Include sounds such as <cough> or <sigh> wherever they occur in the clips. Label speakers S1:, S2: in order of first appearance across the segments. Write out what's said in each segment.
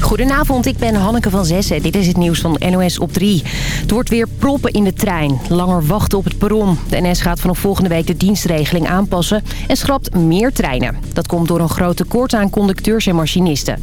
S1: Goedenavond, ik ben Hanneke van Zessen. Dit is het nieuws van NOS op 3. Het wordt weer proppen in de trein. Langer wachten op het perron. De NS gaat vanaf volgende week de dienstregeling aanpassen... en schrapt meer treinen. Dat komt door een groot tekort aan conducteurs en machinisten.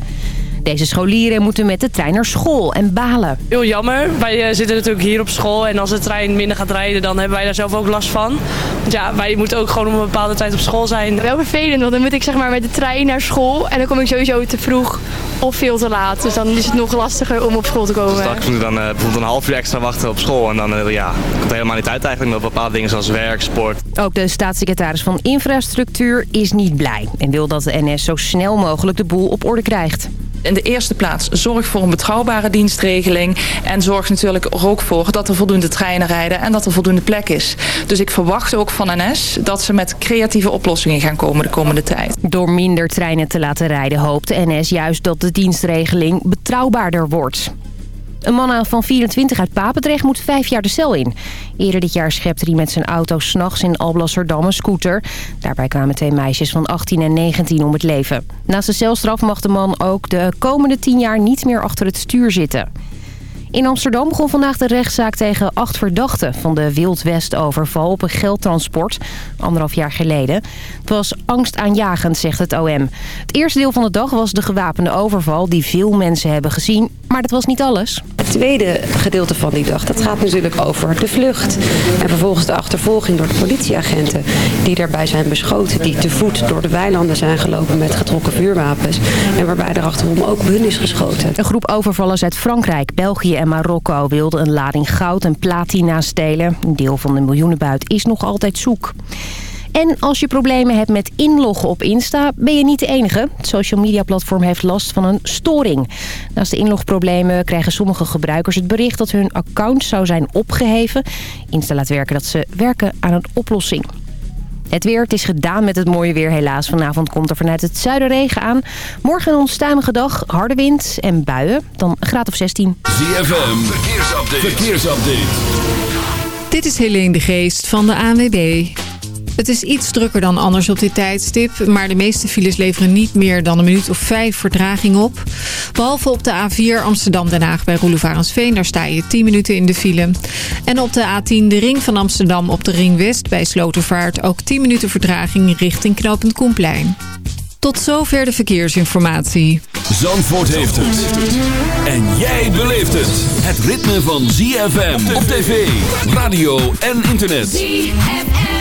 S1: Deze scholieren moeten met de trein naar school en balen.
S2: Heel jammer. Wij eh, zitten natuurlijk hier op school en als de trein minder gaat rijden, dan hebben wij daar zelf ook last van. Want ja, wij moeten ook gewoon om een bepaalde tijd op school zijn.
S3: Wel vervelend, want dan moet ik zeg maar met de trein naar school en dan kom ik sowieso te vroeg of veel te laat. Dus dan is het nog lastiger om op school te komen.
S4: Straks moet ik dan uh, bijvoorbeeld een half uur extra wachten op school en dan uh, ja, komt het helemaal niet uit eigenlijk met bepaalde dingen zoals werk, sport.
S1: Ook de staatssecretaris van Infrastructuur is niet blij en wil dat de NS zo snel mogelijk de boel op orde krijgt
S5: in de eerste plaats zorg voor een betrouwbare dienstregeling. En zorg natuurlijk ook voor dat er voldoende treinen rijden en dat er voldoende plek is. Dus ik verwacht ook van NS dat ze met creatieve oplossingen gaan komen de komende tijd.
S1: Door minder treinen te laten rijden hoopt NS juist dat de dienstregeling betrouwbaarder wordt. Een man van 24 uit Papendrecht moet vijf jaar de cel in. Eerder dit jaar schepte hij met zijn auto s'nachts in Alblasserdam een scooter. Daarbij kwamen twee meisjes van 18 en 19 om het leven. Naast de celstraf mag de man ook de komende 10 jaar niet meer achter het stuur zitten. In Amsterdam begon vandaag de rechtszaak tegen acht verdachten... van de Wild West-overval op een geldtransport, anderhalf jaar geleden. Het was angstaanjagend, zegt het OM. Het eerste deel van de dag was de gewapende overval... die veel mensen hebben gezien, maar dat was niet alles.
S6: Het tweede gedeelte van die dag, dat gaat natuurlijk over de vlucht. En vervolgens de achtervolging door de politieagenten... die daarbij zijn beschoten, die te voet door de weilanden zijn gelopen... met getrokken vuurwapens. En waarbij er achterom ook hun is geschoten.
S1: Een groep overvallers uit Frankrijk, België Marokko wilde een lading goud en platina stelen. Een deel van de miljoenenbuit is nog altijd zoek. En als je problemen hebt met inloggen op Insta, ben je niet de enige. Het social media platform heeft last van een storing. Naast de inlogproblemen krijgen sommige gebruikers het bericht dat hun account zou zijn opgeheven. Insta laat werken dat ze werken aan een oplossing. Het weer, het is gedaan met het mooie weer helaas. Vanavond komt er vanuit het zuiden regen aan. Morgen een onstuimige dag, harde wind en buien. Dan een graad of 16.
S7: ZFM, verkeersupdate. verkeersupdate.
S8: Dit is Helene de Geest van de ANWB. Het is iets drukker dan anders op dit tijdstip. Maar de meeste files leveren niet meer dan een minuut of vijf vertraging op. Behalve op de A4 Amsterdam-Den Haag bij Roelofarensveen. Daar sta je 10 minuten in de file. En op de A10 de ring van Amsterdam op de ring West bij Slotervaart. Ook 10 minuten vertraging richting knooppunt Koenplein. Tot zover de verkeersinformatie.
S7: Zandvoort heeft het. En jij beleeft het. Het ritme van ZFM op tv, radio en internet. ZFM.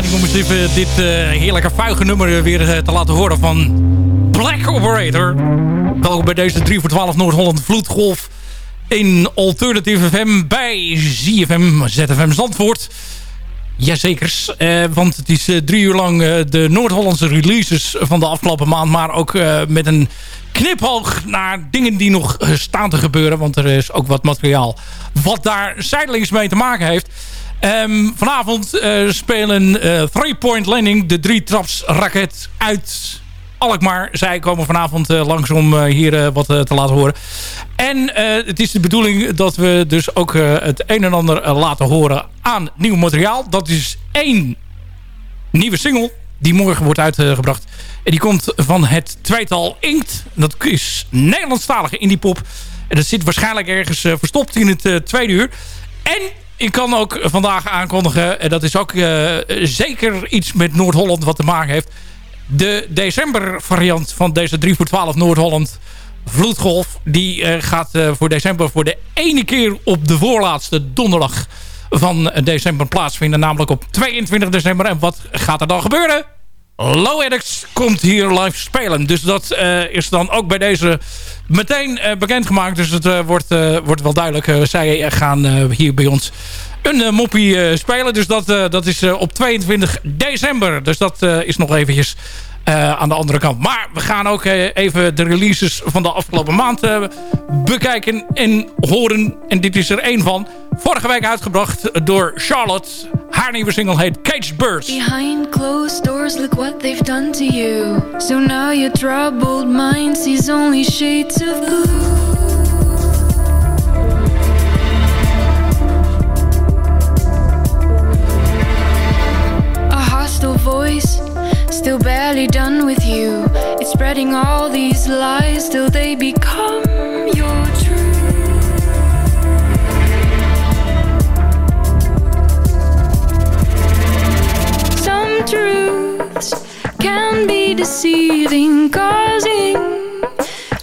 S9: Aanleiding om eens even dit uh, heerlijke vuige nummer weer uh, te laten horen van Black Operator. Welkom bij deze 3 voor 12 Noord-Holland Vloedgolf in Alternative FM bij ZFM, ZFM Zandvoort. Jazekers, uh, want het is drie uur lang de Noord-Hollandse releases van de afgelopen maand. Maar ook met een kniphoog naar dingen die nog staan te gebeuren. Want er is ook wat materiaal wat daar zijdelings mee te maken heeft. Um, vanavond uh, spelen uh, Three Point Landing, de drie traps raket uit Alkmaar. Zij komen vanavond uh, langs om hier wat te laten horen. En het is de bedoeling dat we dus ook het een en ander laten horen aan nieuw materiaal. Dat is één nieuwe single die morgen wordt uitgebracht. En die komt van het tweetal Inkt. Dat is Nederlandstalige indie pop. En dat zit waarschijnlijk ergens verstopt in het tweede uur. En ik kan ook vandaag aankondigen, en dat is ook uh, zeker iets met Noord-Holland wat te maken heeft. De december variant van deze 3 voor 12 Noord-Holland vloedgolf. Die uh, gaat voor december voor de ene keer op de voorlaatste donderdag van december plaatsvinden. Namelijk op 22 december. En wat gaat er dan gebeuren? Low komt hier live spelen. Dus dat uh, is dan ook bij deze meteen uh, bekendgemaakt. Dus het uh, wordt, wordt wel duidelijk. zij gaan hier bij ons een moppie spelen. Dus dat, dat is op 22 december. Dus dat is nog eventjes aan de andere kant. Maar we gaan ook uh, even de releases van de afgelopen maand uh, bekijken en horen. En dit is er één van. Vorige week uitgebracht door Charlotte. Haar nieuwe single heet Caged Birds.
S10: Behind closed doors, look what they've done to you. So now your troubled mind sees only shades of blue. voice Still barely done with you. It's spreading all these lies till they become your truth. Some truths can be deceiving, causing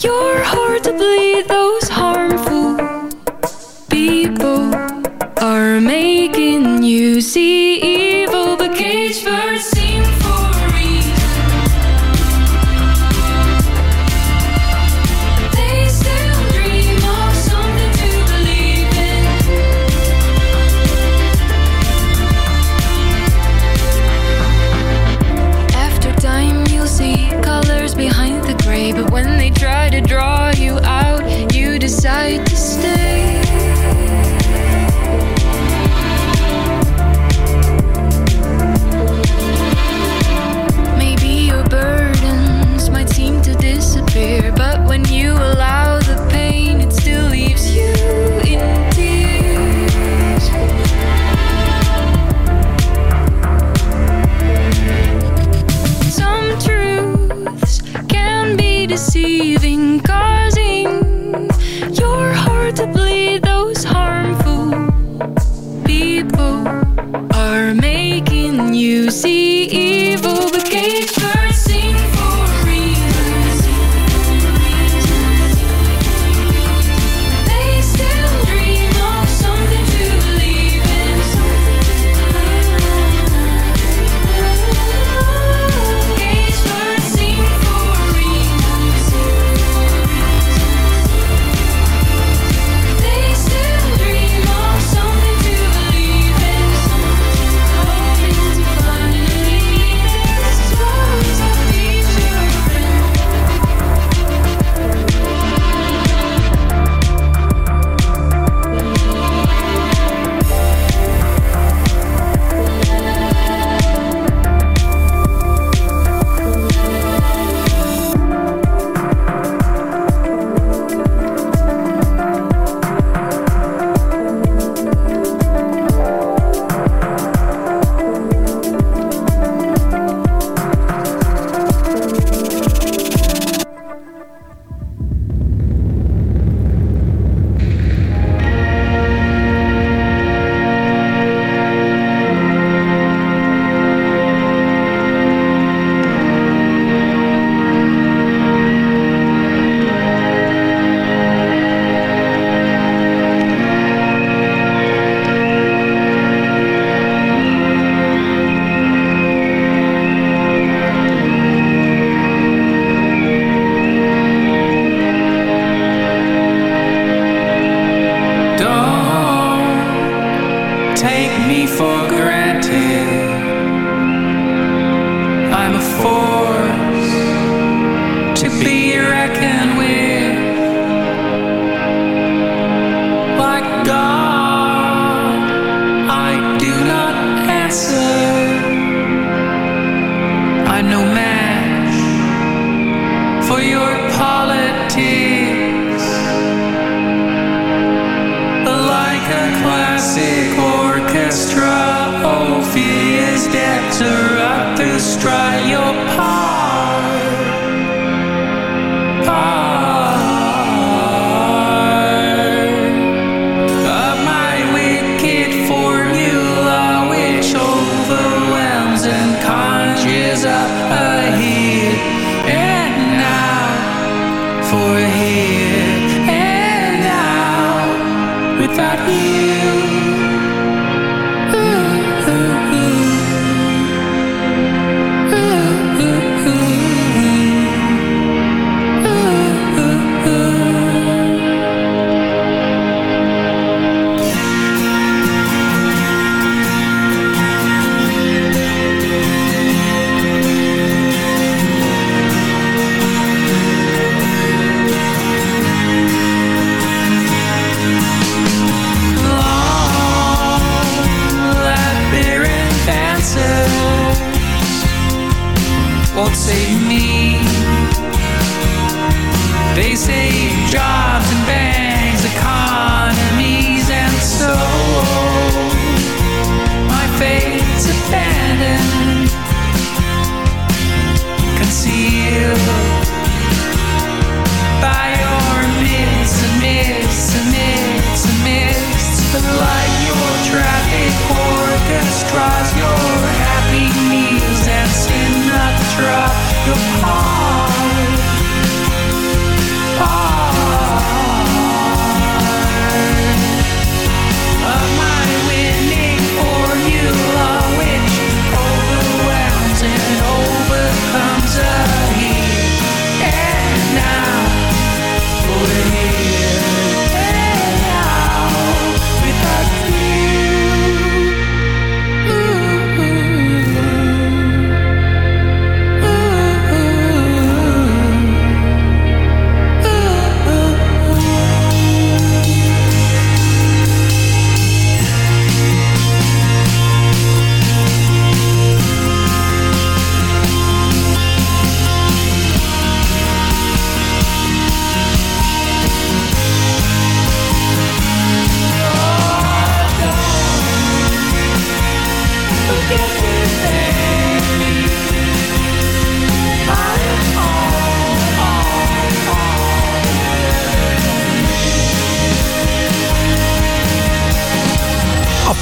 S10: your heart to bleed. Those harmful people are making you see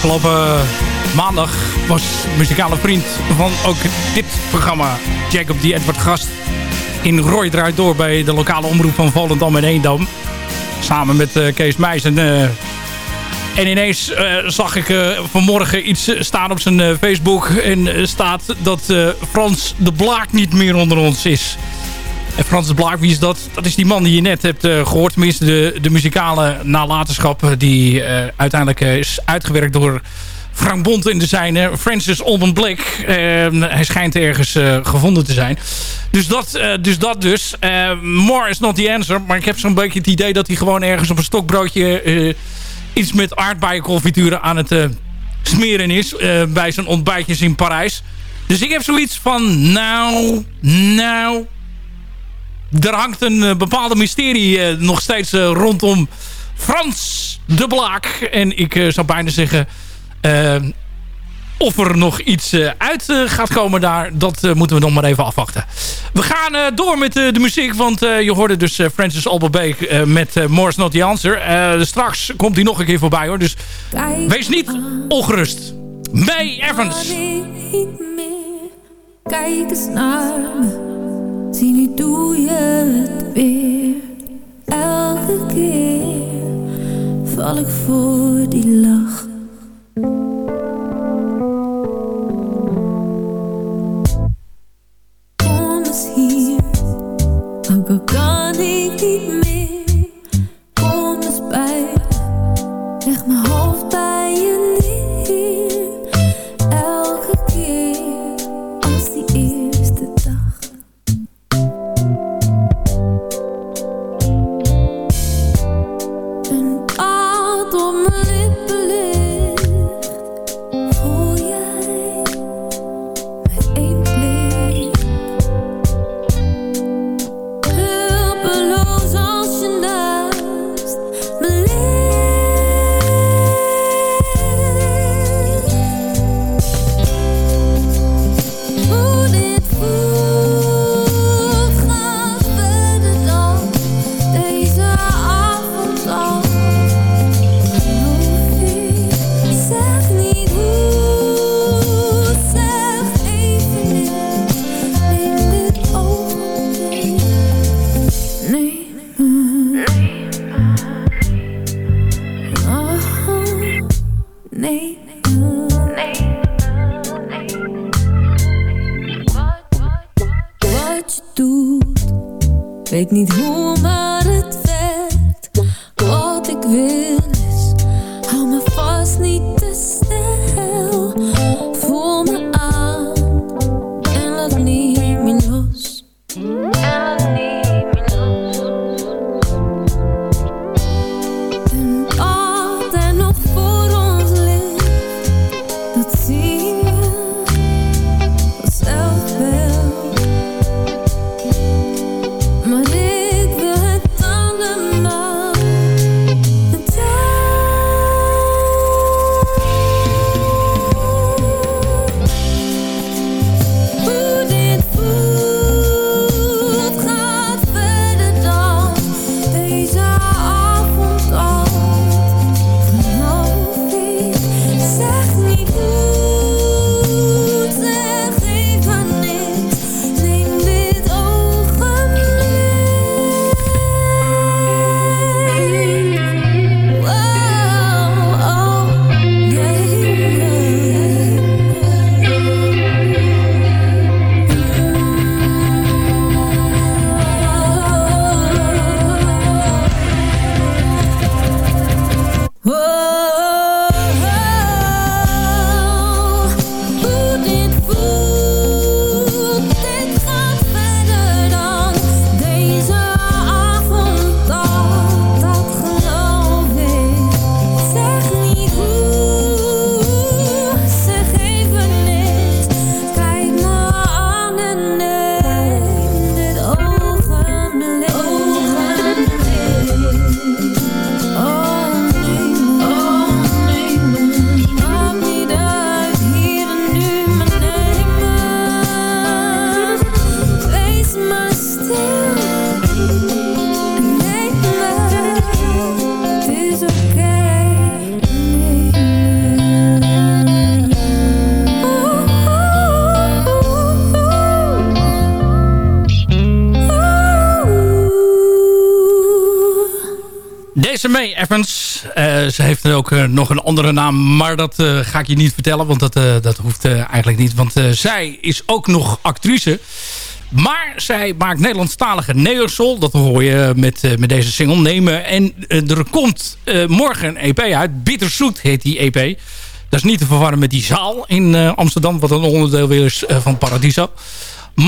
S9: Afgelopen maandag was muzikale vriend van ook dit programma... Jacob die Edward Gast in Roy draait door... bij de lokale omroep van Volendam en Eendam. Samen met eh, Kees Meijs. En, eh, en ineens eh, zag ik vanmorgen iets staan op zijn Facebook. En staat dat Frans de Blaak niet meer onder ons is. En Frans de Blaak, wie is dat? Dat is die man die je net hebt eh, gehoord. Tenminste, de, de muzikale nalatenschap die eh, uiteindelijk eh, is uitgewerkt door Frank Bont in de zijne. Francis Alban Blake. Eh, hij schijnt ergens gevonden te zijn. Dus dat dus. Dat dus. Eh, more is not the answer. Maar ik heb zo'n beetje het idee dat hij gewoon ergens op een stokbroodje... iets met aardbeienconfituren aan het smeren is. bij zijn ontbijtjes in Parijs. Dus ik heb zoiets van... Nou, nou er hangt een eh, bepaalde mysterie eh, nog steeds eh, rondom Frans de Blaak. En ik zou bijna zeggen... of er nog iets uit gaat komen daar, dat moeten we nog maar even afwachten. We gaan door met de muziek, want je hoorde dus Francis Alberbeek met Morris Not The Answer. Straks komt hij nog een keer voorbij hoor, dus wees niet ongerust. May Evans.
S11: Kijk eens naar. Zie nu doe je het weer. Elke keer val ik voor die lach. Kom eens hier. Ook al kan ik niet meer.
S9: Eh, nog een andere naam, maar dat eh, ga ik je niet vertellen, want dat, eh, dat hoeft eigenlijk niet. Want zij is ook nog actrice, maar zij maakt Nederlandstalige neosoul. Dat hoor je met, met deze single nemen. En er komt morgen een EP uit, Bitterzoet heet die EP. Dat is niet te verwarren met die zaal in Amsterdam, wat een onderdeel weer is van Paradiso.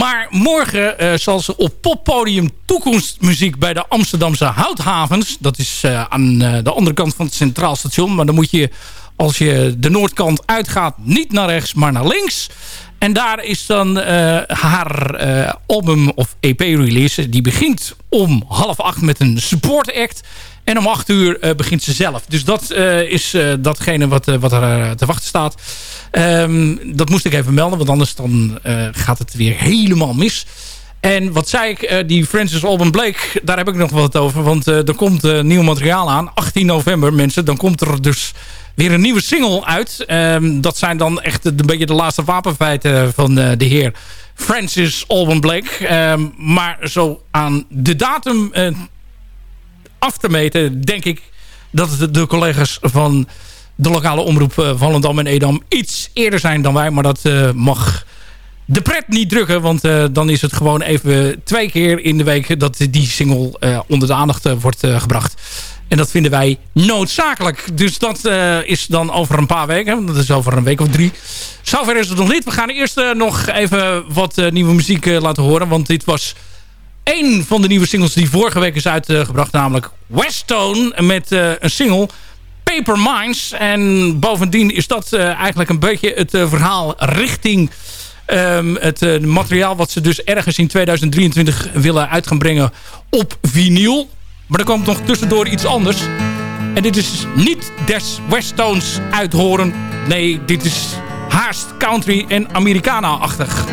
S9: Maar morgen eh, zal ze op poppodium toekomstmuziek bij de Amsterdamse Houthavens. Dat is eh, aan eh, de andere kant van het Centraal Station. Maar dan moet je, als je de noordkant uitgaat, niet naar rechts, maar naar links. En daar is dan eh, haar eh, album of EP-release. Die begint om half acht met een support act. En om acht uur eh, begint ze zelf. Dus dat is datgene wat, wat er te wachten staat. Ehm, dat moest ik even melden, want anders dan, gaat het weer helemaal mis. En wat zei ik, die Francis Alban Blake, daar heb ik nog wat over. Want er komt nieuw materiaal aan. 18 november, mensen. Dan komt er dus weer een nieuwe single uit. Ehm, dat zijn dan echt een beetje de laatste wapenfeiten van eh, de heer Francis Alban Blake. Ehm, maar zo aan de datum eh, af te meten, denk ik dat het de collega's van de lokale omroep eh, Volendam en Edam iets eerder zijn dan wij. Maar dat mag de pret niet drukken. Want dan is het gewoon even twee keer in de week dat die single onder de aandacht wordt gebracht. En dat vinden wij noodzakelijk. Dus dat eh, is dan over een paar weken. Dat is over een week of drie. Zover is het nog niet. We gaan eerst eh, nog even wat eh, nieuwe muziek laten horen. Want dit was één van de nieuwe singles die vorige week is uitgebracht. Namelijk Westone met een single Paper Minds. En bovendien is dat eigenlijk een beetje het verhaal richting ehm, het materiaal wat ze dus ergens in 2023 willen uit gaan brengen op vinyl. Maar er komt nog tussendoor iets anders. En dit is niet des Westtones uithoren. Nee, dit is haast country en Americana-achtig.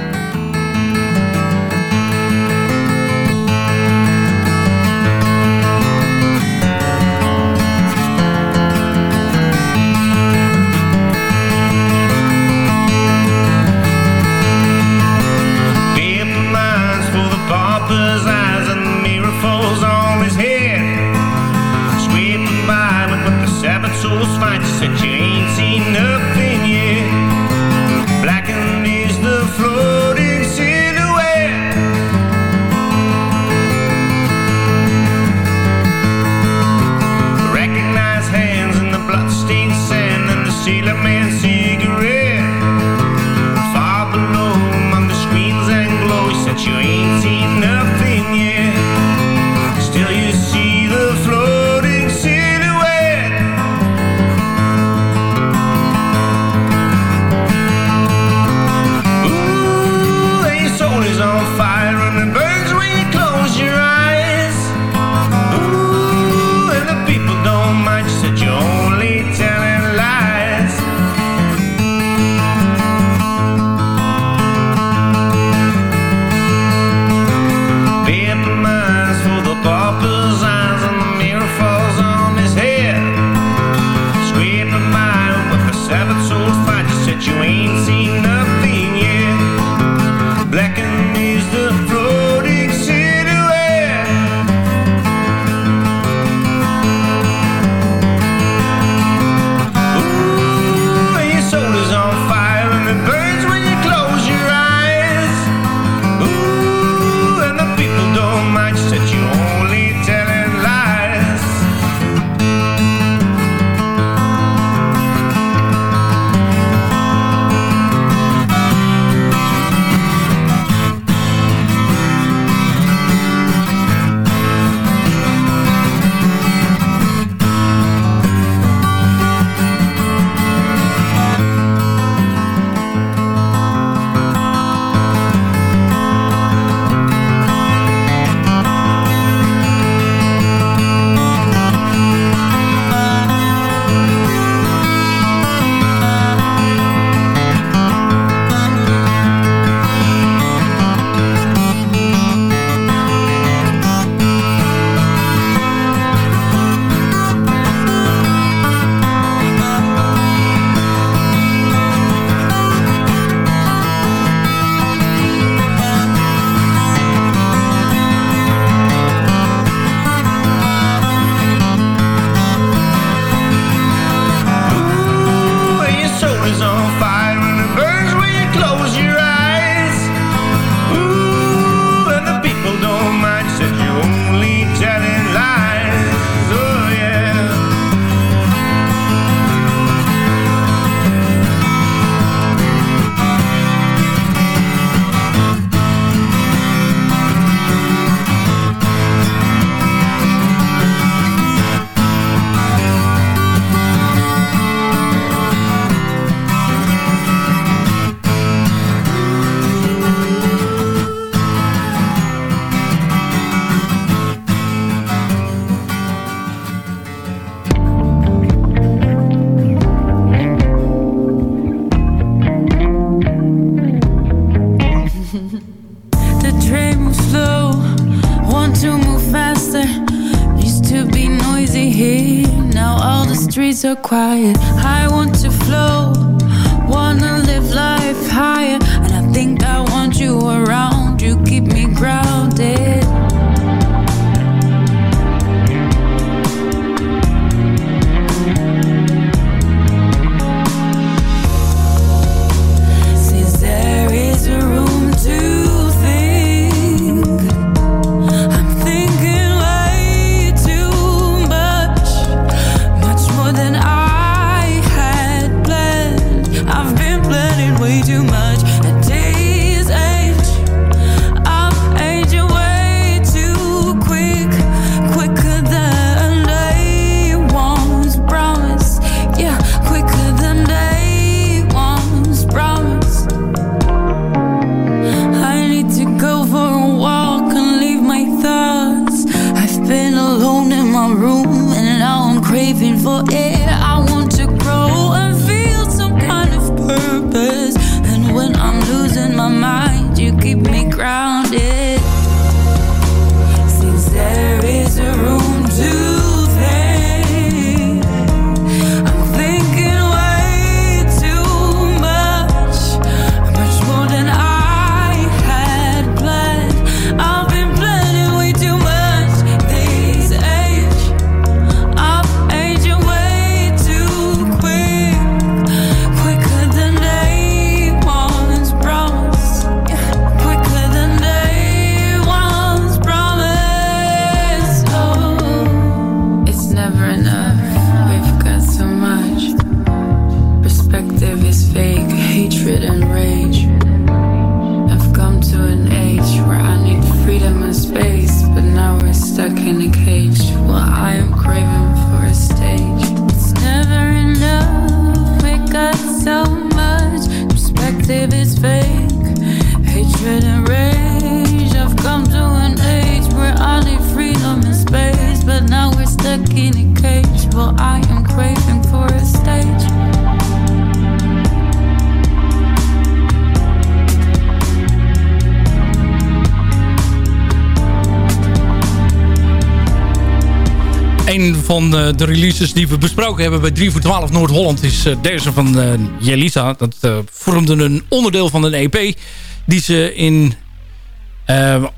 S12: The
S11: streets are quiet.
S9: Van de releases die we besproken hebben bij 3 voor 12 Noord-Holland is deze van Jelisa. Dat vormde een onderdeel van een EP die ze in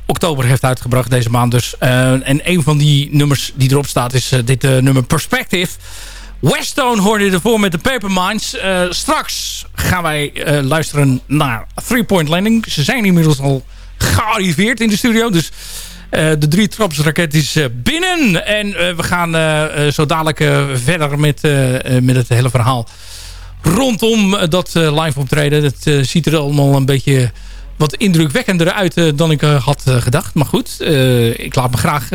S9: oktober heeft uitgebracht deze maand dus. en een van die nummers die erop staat is dit nummer Perspective. Westone hoorde je ervoor met de Paperminds. Uh, straks gaan wij luisteren naar Three Point Landing. Ze zijn inmiddels al gearriveerd in de studio. Dus de drie trapsraket is binnen. En we gaan zo dadelijk verder met, met het hele verhaal. Rondom dat live optreden. Dat ziet er allemaal een beetje wat indrukwekkender uit uh, dan ik uh, had uh, gedacht. Maar goed, ik laat me graag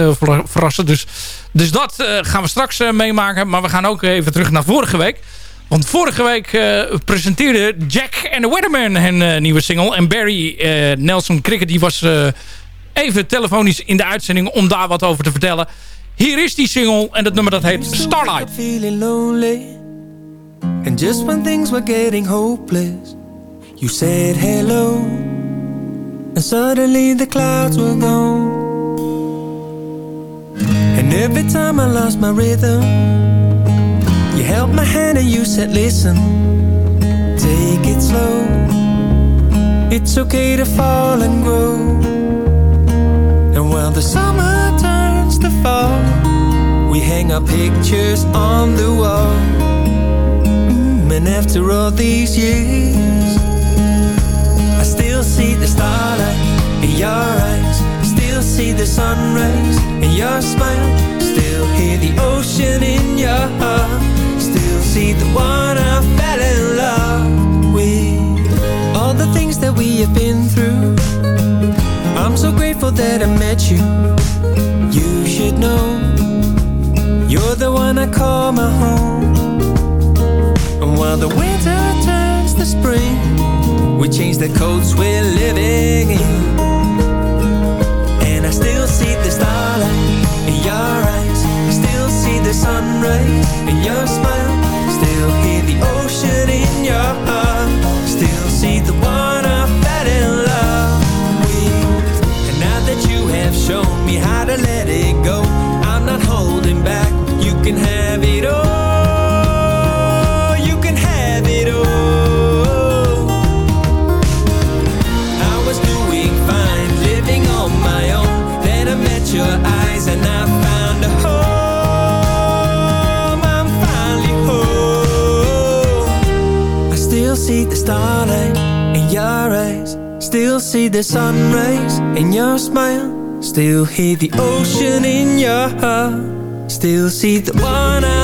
S9: verrassen. Dus, dus dat gaan we straks meemaken. Maar we gaan ook even terug naar vorige week. Want vorige week presenteerde Jack en de Weatherman hun nieuwe single. En Barry Nelson Cricket die was even telefonisch in de uitzending om daar wat over te vertellen. Hier is die single en dat nummer dat heet Starlight.
S13: Feeling lonely. And just when things were getting hopeless You said hello. And suddenly the clouds were gone. And every time I lost my rhythm You held my hand and you said listen Take it slow. It's okay to fall and grow While the summer turns to fall We hang our pictures on the wall. Mm, And after all these years I still see the starlight in your eyes. Still see the sunrise in your smile. Still hear the ocean in your heart. Still see the one I fell in love with. All the things that we have been through so grateful that I met you. You should know You're the one I call my home. And while the winter turns to spring we change the coats we're living in. And I still see the starlight in your eyes Still see the sunrise in your smile Still hear the ocean in your heart shown me how to let it go. I'm not holding back. You can have it all. You can have it all. I was doing fine, living on my own. Then I met your eyes and I found a home. I'm finally home. I still see the starlight in your eyes. Still see the sun rays in your smile Still hear the ocean in your heart. Still see the one I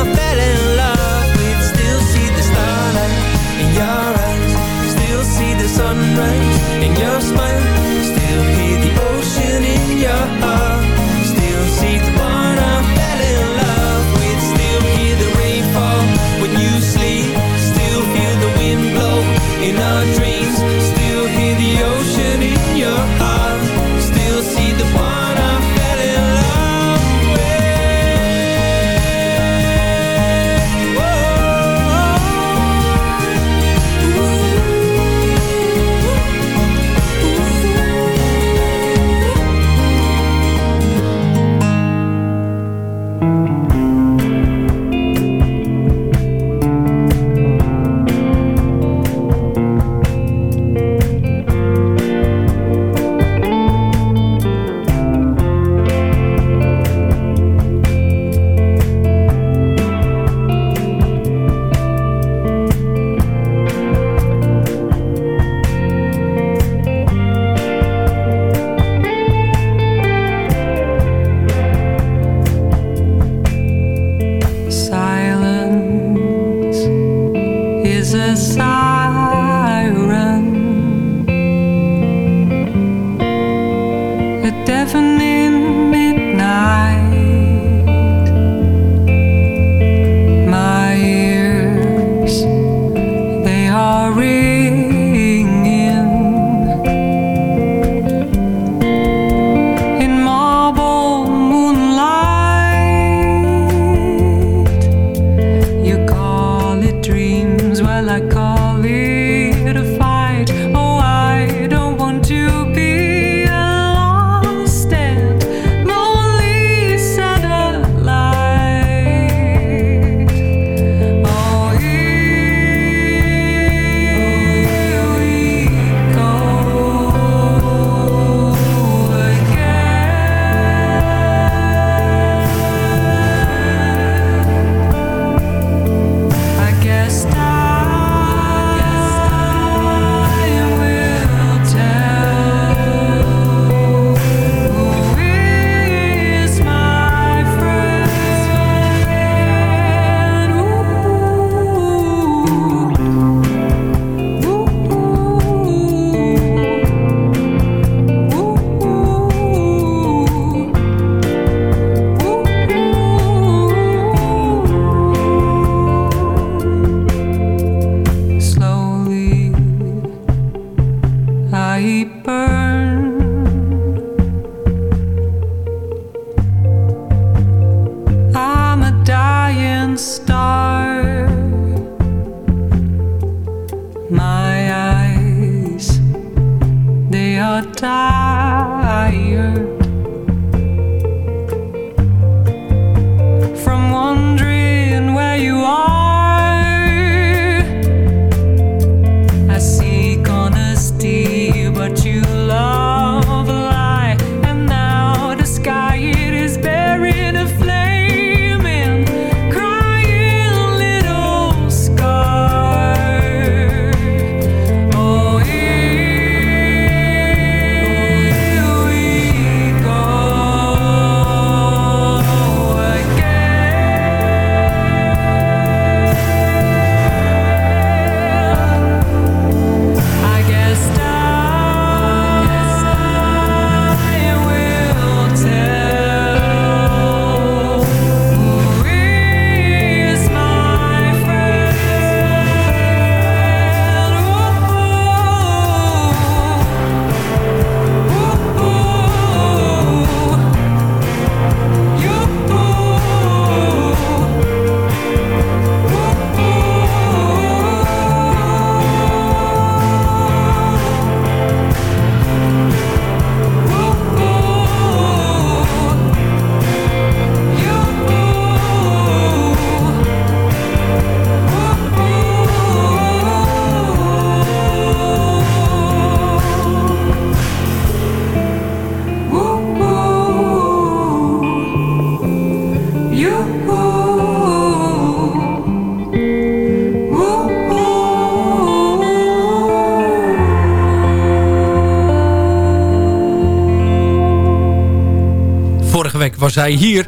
S9: hij hier.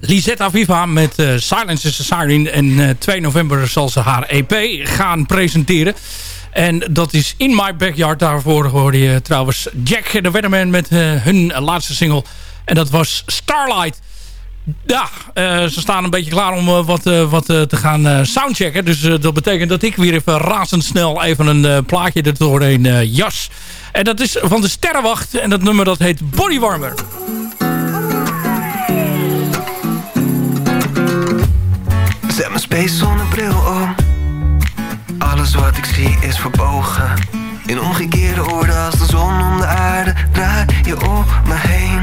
S9: Lisetta Viva met eh, Silence is a Siren. En eh, 2 november zal ze haar EP gaan presenteren. En dat is In My Backyard. Daarvoor hoorde je trouwens Jack de Weatherman met eh, hun laatste single. En dat was Starlight. Ja, eh, ze staan een beetje klaar om eh, wat, eh, wat eh, te gaan eh, soundchecken. Dus eh, dat betekent dat ik weer even razendsnel even een eh, plaatje er doorheen eh, jas. En dat is van de Sterrenwacht. En dat nummer dat heet Bodywarmer.
S14: Space zonnebril om. Alles wat ik zie is verbogen. In omgekeerde orde als de zon om de aarde draai je om me heen.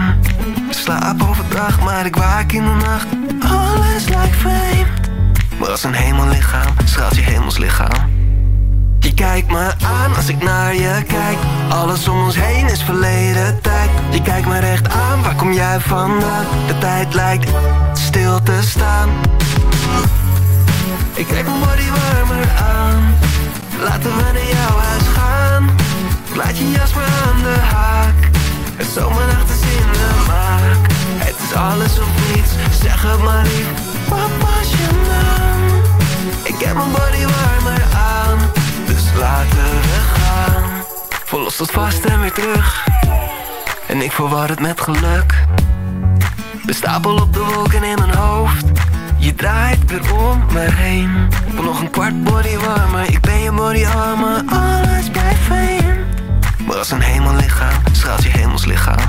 S14: Slaap overdag, maar ik waak in de nacht. Alles lijkt vreemd. Maar als een hemellichaam straalt je hemelslichaam. Je kijkt me aan als ik naar je kijk. Alles om ons heen is verleden tijd. Je kijkt me recht aan, waar kom jij vandaan? De tijd lijkt stil te staan. Ik trek mijn body warmer aan. Laten we naar jouw huis gaan. Laat je jas maar aan de haak. Het zomernacht is in de maak. Het is alles of niets, zeg het maar lief. Wat was je naam? Ik heb mijn body warmer aan. Dus laten we gaan. Vol los tot vast en weer terug. En ik verwar het met geluk. De stapel op de wolken in mijn hoofd. Je draait weer om me heen. Nog een kwart body warmer. Ik ben je body armer. Alles blijft vreemd. Maar als een hemellichaam straalt je hemelslichaam.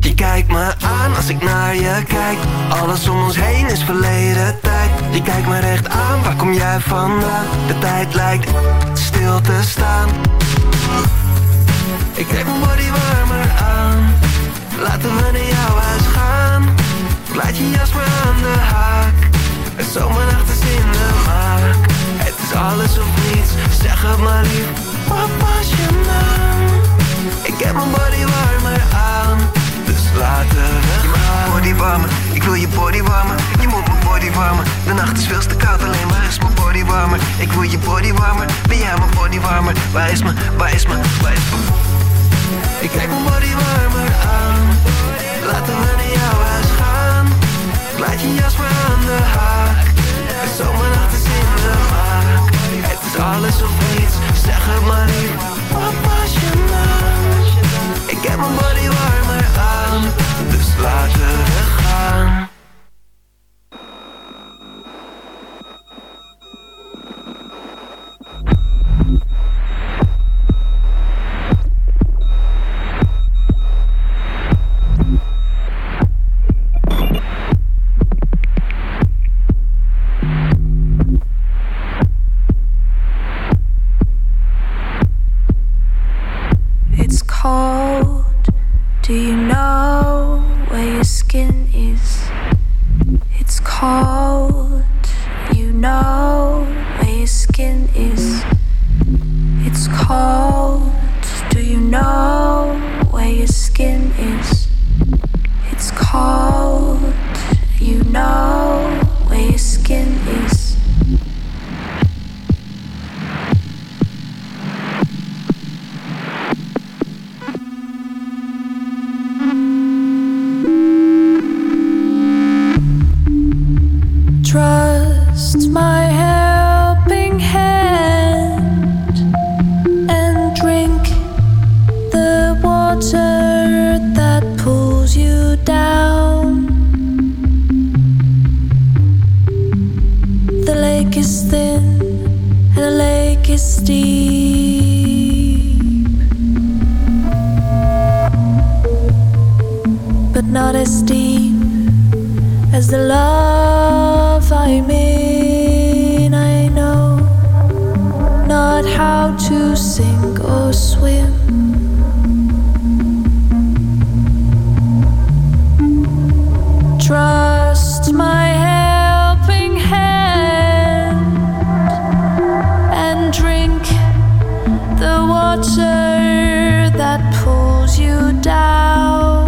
S14: Je kijkt me aan als ik naar je kijk. Alles om ons heen is verleden tijd. Je kijkt me recht aan, waar kom jij vandaan? De tijd lijkt stil te staan. Ik trek mijn body warmer aan. Laten we naar jouw huis gaan. Laat je jas maar aan de haak. Het zomernacht is in de maak. Het is alles of niets, zeg het maar lief. Wat was je naam? Ik heb mijn body warmer aan. Dus laten we gaan. Body warmer, ik wil je body warmer. Je moet mijn body warmer. De nacht is veel te koud, alleen waar is mijn body warmer? Ik wil je body warmer. Ben jij mijn body warmer? Waar is mijn, waar is mijn, waar is mijn? Ik trek mijn body warmer aan. Laten we naar gaan. Laat je jas maar aan de haak. Het zomernacht is in de maak. Het is alles of niets, zeg het maar lief. Wat was je naam? Ik heb mijn body warmer aan.
S10: Water that pulls you down.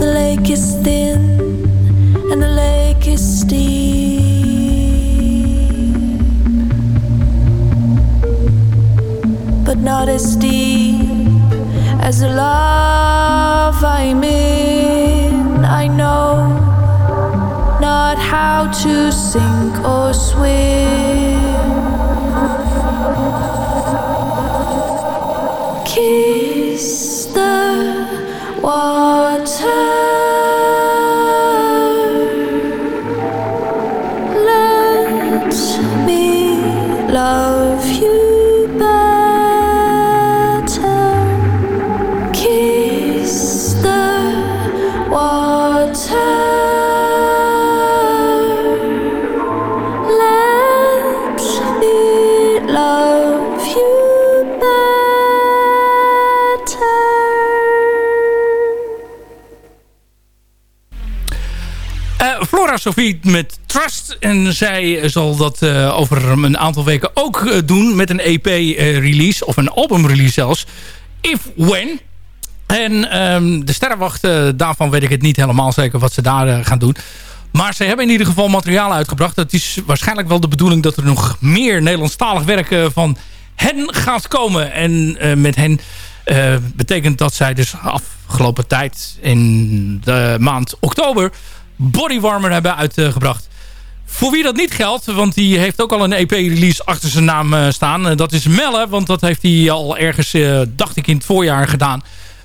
S10: The lake is thin and the lake is steep, but not as deep as the love I'm in. I know not how to sink or swim. Kiss
S9: Sophie met Trust. En zij zal dat eh, over een aantal weken ook eh, doen met een EP-release. of een album-release zelfs. If When. En ehm, de sterrenwacht, eh, daarvan weet ik het niet helemaal zeker wat ze daar eh, gaan doen. Maar ze hebben in ieder geval materiaal uitgebracht. Het is waarschijnlijk wel de bedoeling dat er nog meer Nederlandstalig werk eh, van hen gaat komen. En eh, met hen eh, betekent dat zij dus afgelopen tijd in de maand oktober Bodywarmer hebben uitgebracht. Voor wie dat niet geldt, want die heeft ook al een EP-release achter zijn naam eh, staan. Eh, dat is Melle, want dat heeft hij al ergens, eh, dacht ik, in het voorjaar gedaan.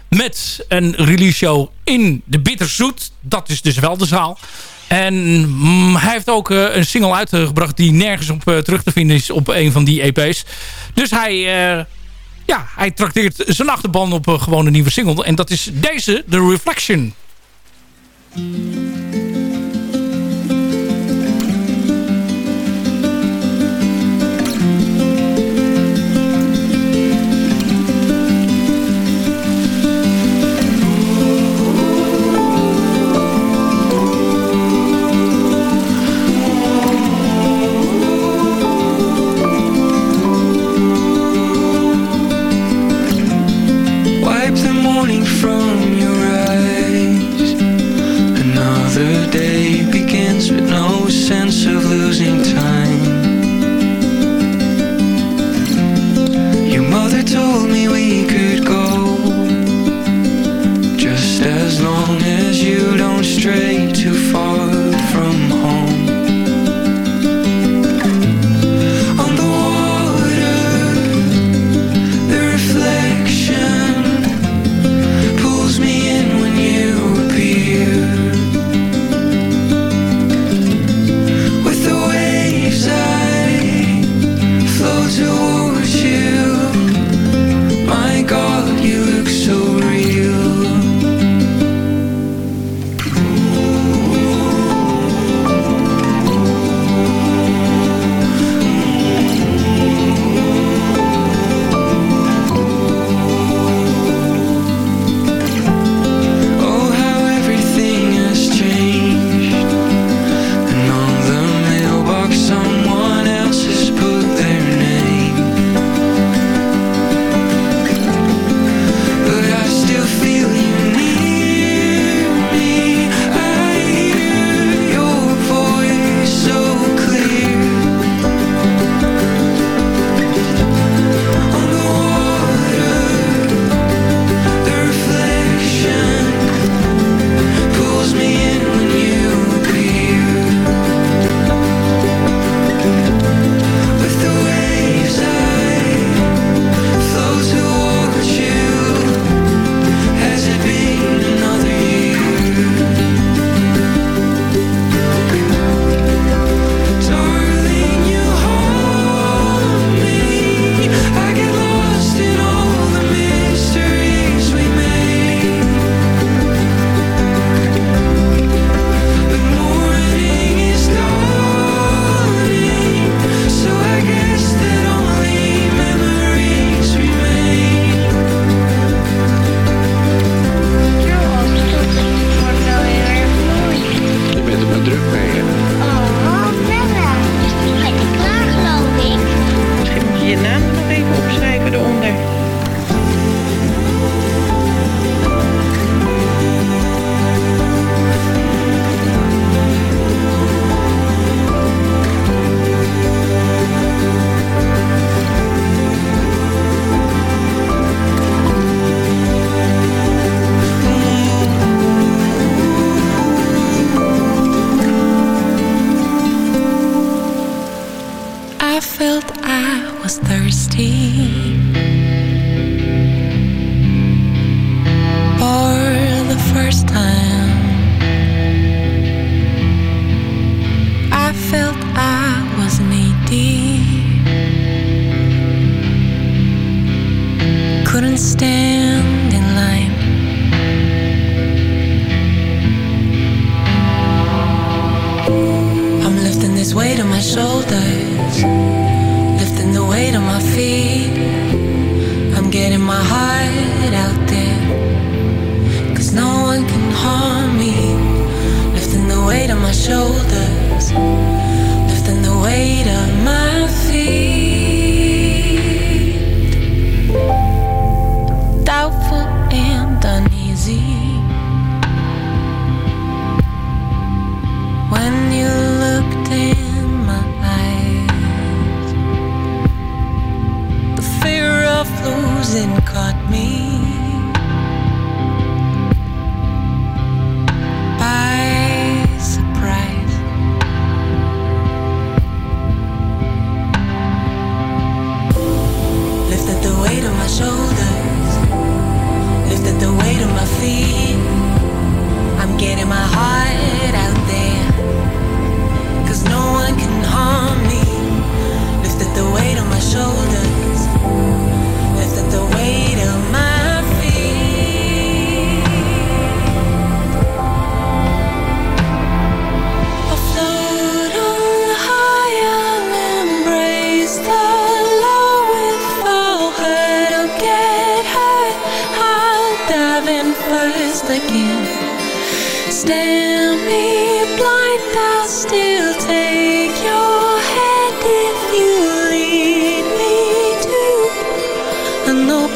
S9: Met een release show in de Bitterzoet. Dat is dus wel de zaal. En mm, hij heeft ook een single uitgebracht die nergens op terug te vinden is op een van die EP's. Dus hij, ja, hij trakteert zijn achterban op gewoon een nieuwe single. En dat is deze, The Reflection.
S11: Música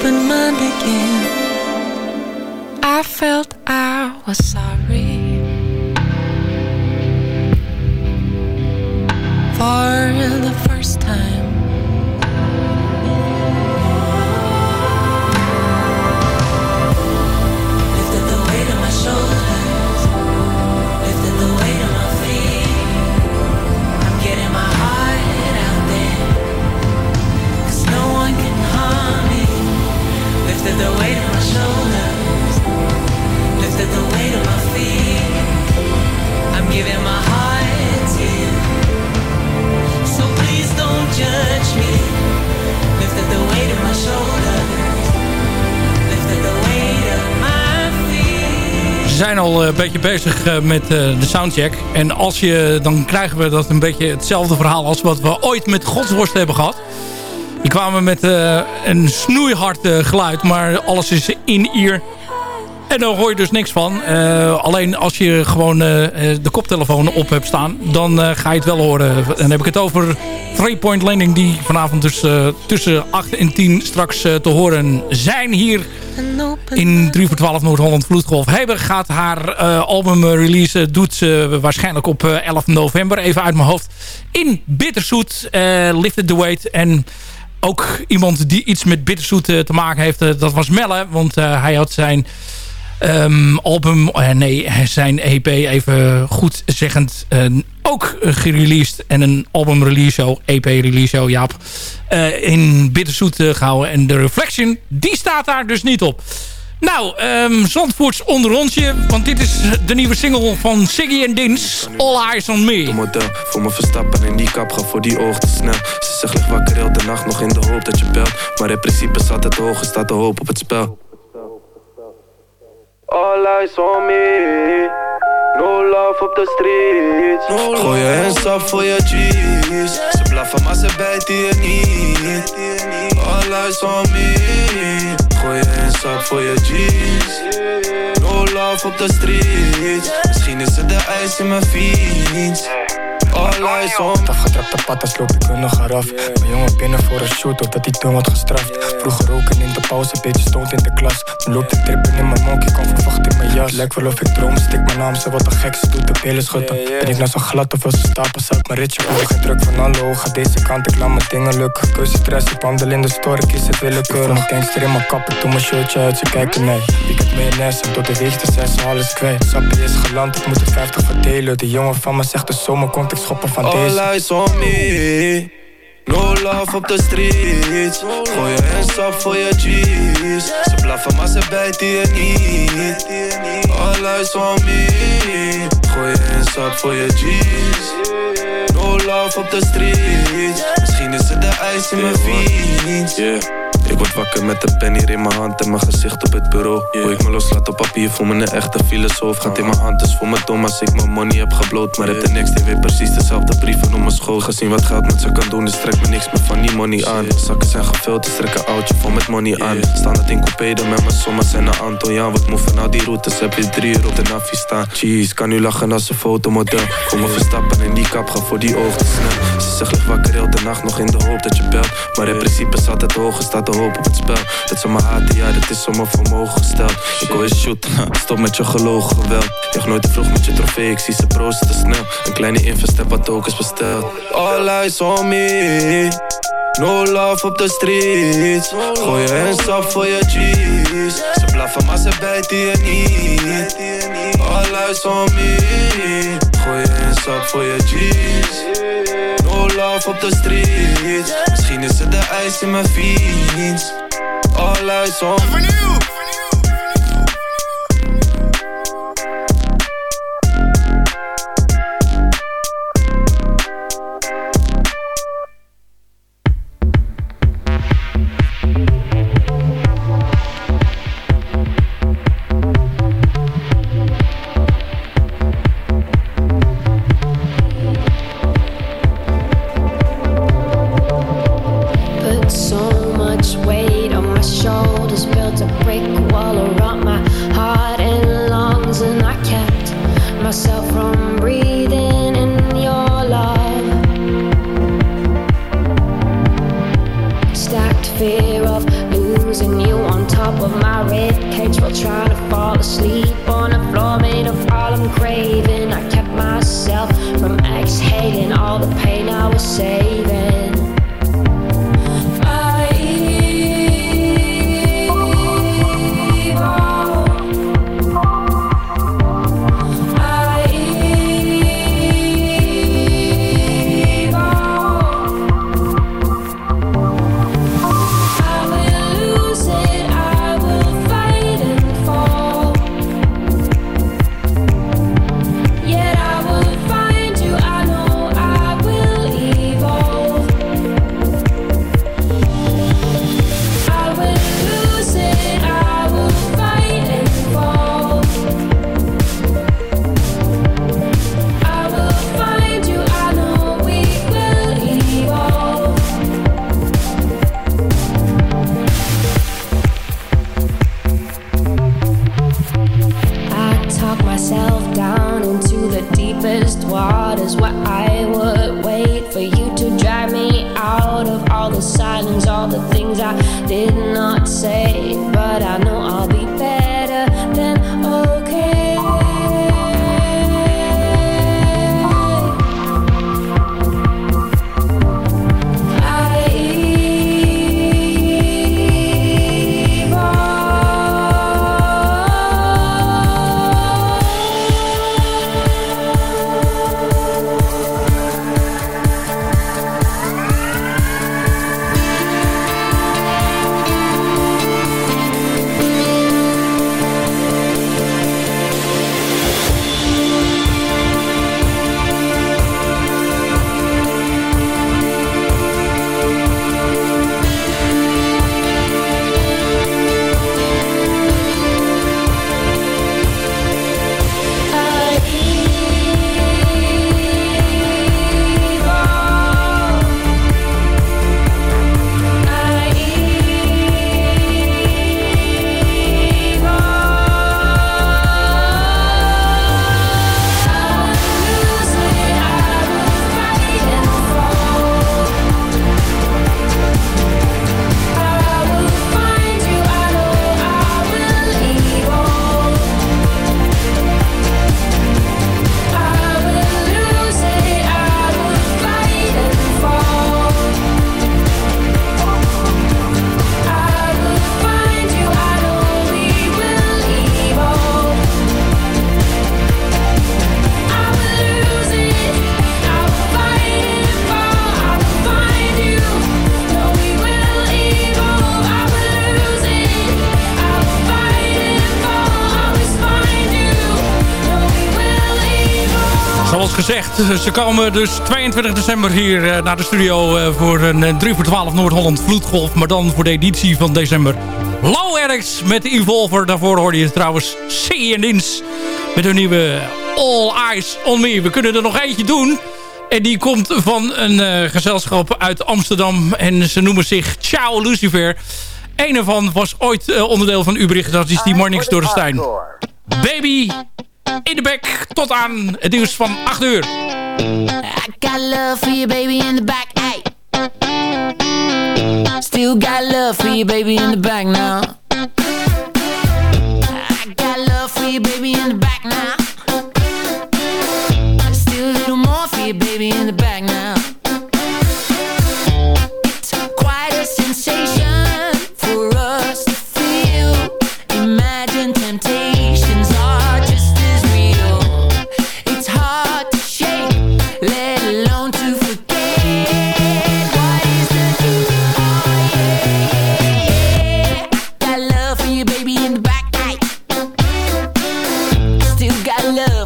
S11: open mind again. I felt I was sorry for me. Of.
S9: Ze zijn al eh, een beetje bezig eh, met eh, de soundcheck. En als je, dan krijgen we dat een beetje hetzelfde verhaal als wat we ooit met Godsworst hebben gehad. Die kwamen met eh, een snoeihard eh, geluid, maar alles is in ear. En dan hoor je dus niks van. Eh, alleen als je gewoon de koptelefoon op hebt staan, dan ga je het wel horen. Dan heb ik het over Three Point Landing, die vanavond dus tussen 8 en 10 straks te horen zijn hier in 3 voor 12 Noord-Holland Vloedgolf. Heber gaat haar album release, doet ze waarschijnlijk op eh, 11 november, even uit mijn hoofd, in Bitterzoet, Lifted the Weight en ook iemand die iets met Bitterzoet eh, te maken heeft, eh, dat was Melle, want eh, hij had zijn ehm, album, nee, zijn EP even goed zeggend, ook gereleased en een album release EP release show, Jaap, in Bitterzoet eh, gehouden. En de Reflection, die staat daar dus niet op. Nou, ehm Zandvoorts onder onsje, want dit is de nieuwe single van Siggy en Dins, All Eyes on Me.
S15: model Voor me verstappen in die kap, ga voor die oog te snel Ze zegt lig wakker heel de nacht nog in de hoop dat je belt Maar in principe staat het hoog en staat de hoop op het spel
S16: All eyes on me. No love op de streets.
S15: Gooi je hands up voor je G's Ze blaffen maar ze bijten je niet All on me. Gooi je hands up voor je G's No love op de streets Misschien is het de ijs in mijn fiets All eyes on
S17: patas loop ik nog eraf Mijn jongen binnen voor een shoot totdat hij toen wordt gestraft. Vroeger roken in de pauze, beetje stond in de klas. Nu loopt ik trippen in mijn monkey, kan verwacht in mijn jas. Lijkt wel of ik droom, stik mijn naam, ze wat een gek, ze doet de billen schudden Ben ik nou zo glad of wil ze stapen, zat mijn ritje op. Geen druk van alle ogen, deze kant, ik laat mijn dingen lukken. Keuze stress, ik wandel in de store, ik kies het willekeurig Ik gangster in mijn kap, ik doe mijn shirtje uit, ze kijken nee Ik het meer en door de weeg te zes, alles kwijt. Sappie is geland, ik moet het 50 verdelen. De jongen van me zegt de zomer komt, ik van deze.
S15: All eyes on me. No love op de streets. Gooi je hands up voor je G's Ze blaffen maar ze bijten je niet. All eyes on me. Gooi je hands up voor je G's No love op de streets. Misschien is het de ijs in mijn fiets yeah. Ik word wakker met een pen hier in mijn hand en mijn gezicht op het bureau. Hoe ik me loslaat op papier, voel me een echte filosoof. Gaat in mijn hand, dus voel me dom als ik mijn money heb gebloot. Maar heb de next day weer precies dezelfde brieven om mijn school. Gezien wat geld met ze kan doen, dus trek me niks meer van die money aan. Zakken zijn gevuld, dus trek een oudje vol met money aan. Het in coupé, dan met mijn sommas en een Anton. wat moet van al die routes, heb je drie uur op de nafie staan. Jeez, kan nu lachen als een fotomodel. Kom me verstappen in die kap, ga voor die te snel. Ze zegt nacht nog in de hoop dat je belt. Maar in principe staat het hoog, staat de hoop op het spel. Dat ze me haten, ja, dat is om mijn vermogen gesteld. Ik wil eens shoot, <laughs> stop met je gelogen geweld. Jaag nooit te vroeg met je trofee, ik zie ze proosten te snel. Een kleine invest heb wat tokens besteld. All eyes on me. No love op de streets Gooi je hands up voor je G's Ze blaffen maar ze bijten je niet All eyes on me Gooi je hands up voor je G's No love op de streets Misschien is het de ijs in mijn fiets. All eyes on
S11: ze komen dus 22 december hier naar de studio... voor een 3 voor 12 Noord-Holland Vloedgolf. Maar dan voor de editie van december. Low Eric's met Evolver. Daarvoor hoorde je trouwens C Ins met hun nieuwe All Eyes On Me. We kunnen er nog eentje doen... En die komt van een gezelschap uit Amsterdam. En ze noemen zich Ciao Lucifer. Een ervan was ooit uh, onderdeel van Ubricht. Dat is die Mornings door de Stijn. Baby in de bek. Tot aan het nieuws van 8 uur. I got love for you baby in the back. Hey. Still got love for you baby in the back now. I got love for you baby in the back love.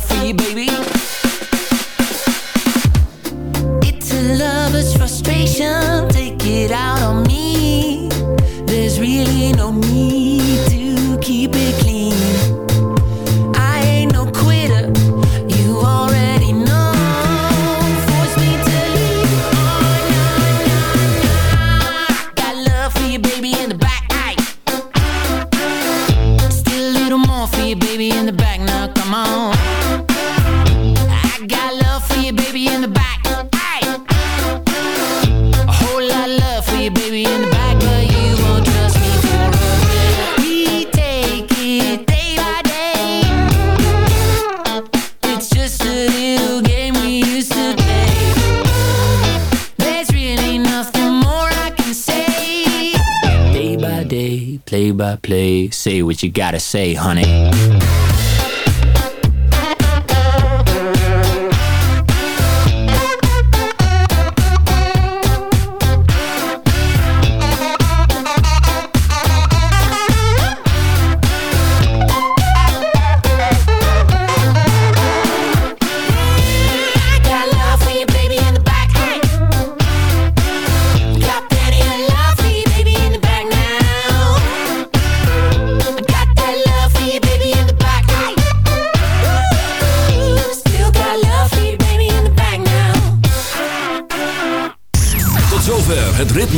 S18: What you gotta say, honey.